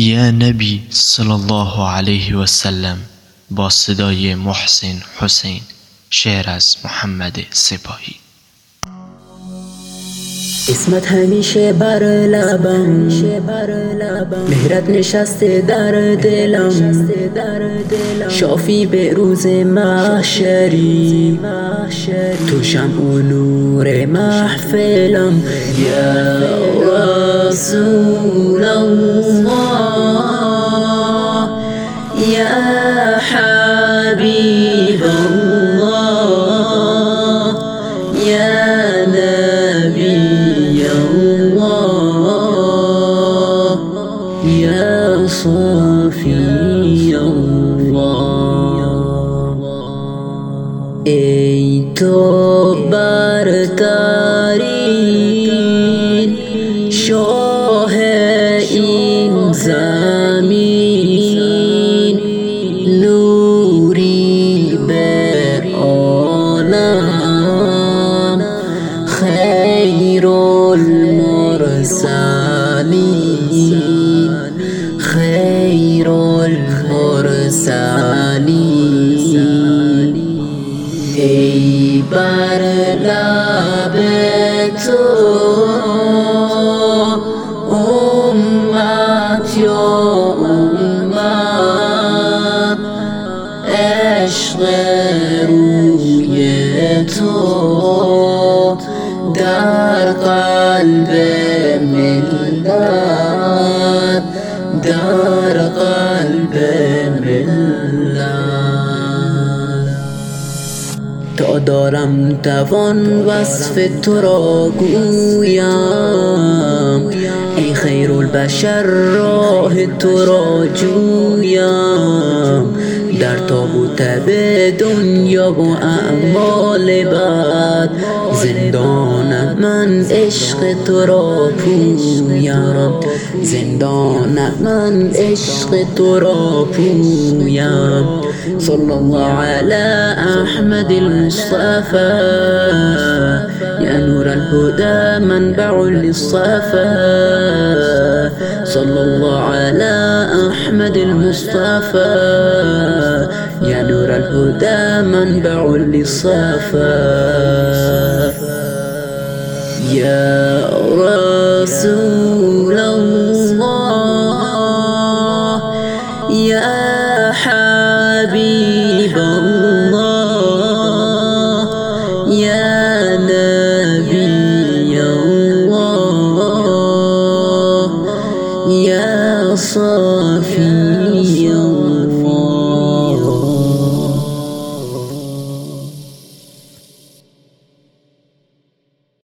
یا نبی صلی الله علیه و سلم با صدای محسن حسین شعر از محمد سپاهی. اسمت همیشه بر لبم مهرت نشسته در دلم شافی به روز محشری تو شم و نور محفلم. یا رسول الله یا صفی الله ای تو برترین شاه این زمین نوری به عالم خیر المرسلین خیر المرسلین ای بر لب تو امت یا امت عشق روی تو در قلب در قلب ملت. تا دارم توان وصف تو را گویم. ای خیر البشر راه تو را جویم. در تابوت به دنیا و اعمال بد. زندان من عشق تو را پویم زندان من عشق تو را پویم صلی الله علی احمد المصطفى يا نور الهدى منبع للصفا. صلى الله على أحمد المصطفى. يا نور الهدى منبع للصفا. يا رسول الله يا حبيب الله يا نبي الله يا صافي